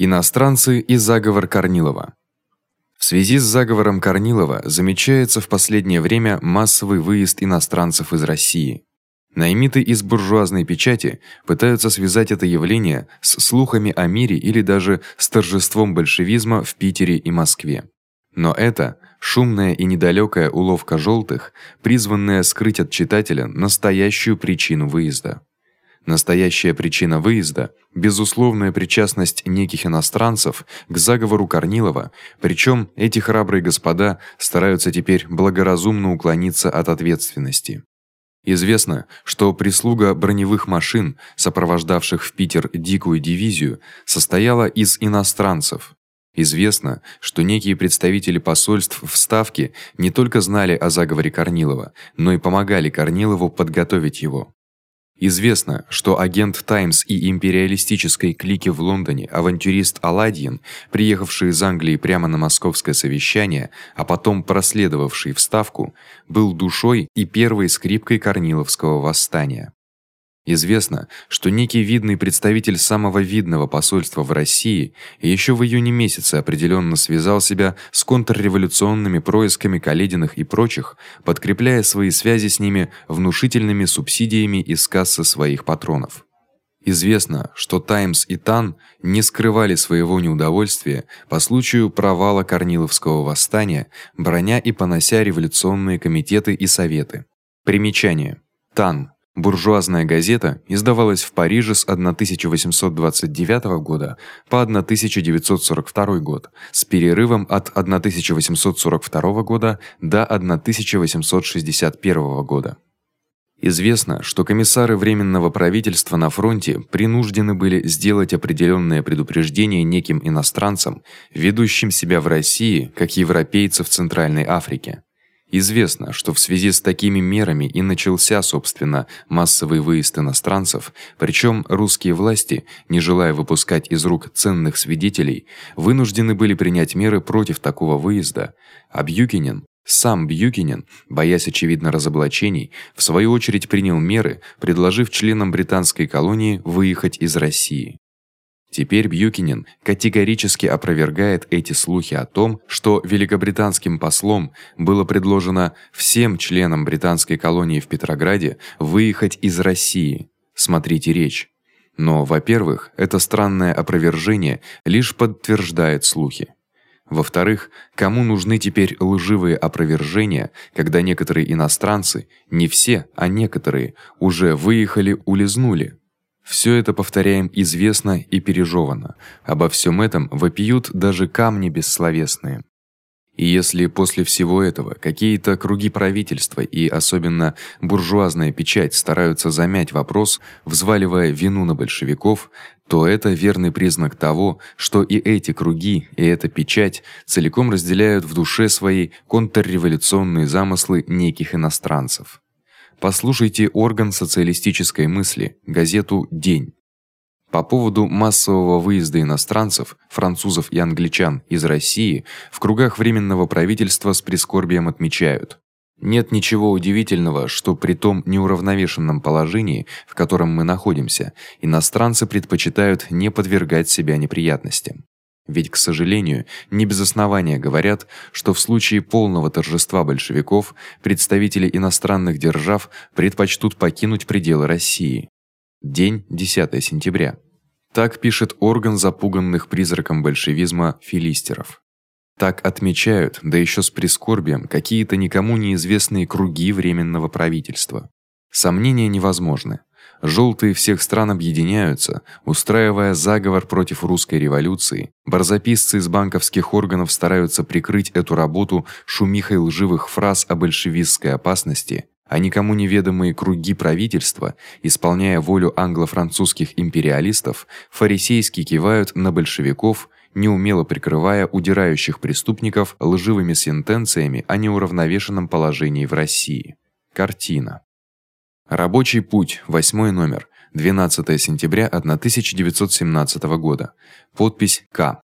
Иностранцы и заговор Корнилова. В связи с заговором Корнилова замечается в последнее время массовый выезд иностранцев из России. Наймиты из буржуазной печати пытаются связать это явление с слухами о мире или даже с торжеством большевизма в Питере и Москве. Но это шумная и недалёкая уловка жёлтых, призванная скрыть от читателя настоящую причину выезда. Настоящая причина выезда безусловная причастность неких иностранцев к заговору Корнилова, причём эти храбрые господа стараются теперь благоразумно уклониться от ответственности. Известно, что прислуга броневых машин, сопровождавших в Питер дикую дивизию, состояла из иностранцев. Известно, что некие представители посольств в Ставке не только знали о заговоре Корнилова, но и помогали Корнилову подготовить его. Известно, что агент Times и империалистической клики в Лондоне, авантюрист Аладьин, приехавший из Англии прямо на московское совещание, а потом проследовавший в Ставку, был душой и первой скрипкой Корниловского восстания. Известно, что некий видный представитель самого видного посольства в России ещё в июне месяце определённо связал себя с контрреволюционными происками Калединых и прочих, подкрепляя свои связи с ними внушительными субсидиями из кассы своих патронов. Известно, что Times и Тан не скрывали своего неудовольствия по случаю провала Корниловского восстания, броня и понося революционные комитеты и советы. Примечание: Тан Буржуазная газета издавалась в Париже с 1829 года по 1942 год, с перерывом от 1842 года до 1861 года. Известно, что комиссары временного правительства на фронте принуждены были сделать определённое предупреждение неким иностранцам, ведущим себя в России как европейцы в Центральной Африке. Известно, что в связи с такими мерами и начался, собственно, массовый выезд иностранцев, причём русские власти, не желая выпускать из рук ценных свидетелей, вынуждены были принять меры против такого выезда. А Бьюкинен, сам Бьюкинен, боясь очевидно разоблачений, в свою очередь принял меры, предложив членам британской колонии выехать из России. Теперь Бьюкинен категорически опровергает эти слухи о том, что великобританским послом было предложено всем членам британской колонии в Петрограде выехать из России. Смотрите речь. Но, во-первых, это странное опровержение лишь подтверждает слухи. Во-вторых, кому нужны теперь лживые опровержения, когда некоторые иностранцы, не все, а некоторые, уже выехали, улизнули? Всё это повторяем известно и пережёвано. Обо всём этом вопиют даже камни бессловесные. И если после всего этого какие-то круги правительства и особенно буржуазная печать стараются замять вопрос, взваливая вину на большевиков, то это верный признак того, что и эти круги, и эта печать целиком разделяют в душе своей контрреволюционные замыслы неких иностранцев. Послушайте орган социалистической мысли, газету День. По поводу массового выезда иностранцев, французов и англичан из России в кругах временного правительства с прискорбием отмечают: нет ничего удивительного, что при том неуравновешенном положении, в котором мы находимся, иностранцы предпочитают не подвергать себя неприятностям. Ведь, к сожалению, не без основания говорят, что в случае полного торжества большевиков представители иностранных держав предпочтут покинуть пределы России. День 10 сентября. Так пишет орган запуганных призраком большевизма филистеров. Так отмечают, да ещё с прискорбием, какие-то никому неизвестные круги временного правительства. Сомнения невозможны. Жёлтые всех стран объединяются, устраивая заговор против русской революции. Барзаписцы из банковских органов стараются прикрыть эту работу шумихой лживых фраз о большевистской опасности, а никому неведомые круги правительства, исполняя волю англо-французских империалистов, фарисейски кивают на большевиков, неумело прикрывая удирающих преступников лживыми сентенциями о неуравновешенном положении в России. Картина Рабочий путь, восьмой номер, 12 сентября 1917 года. Подпись К.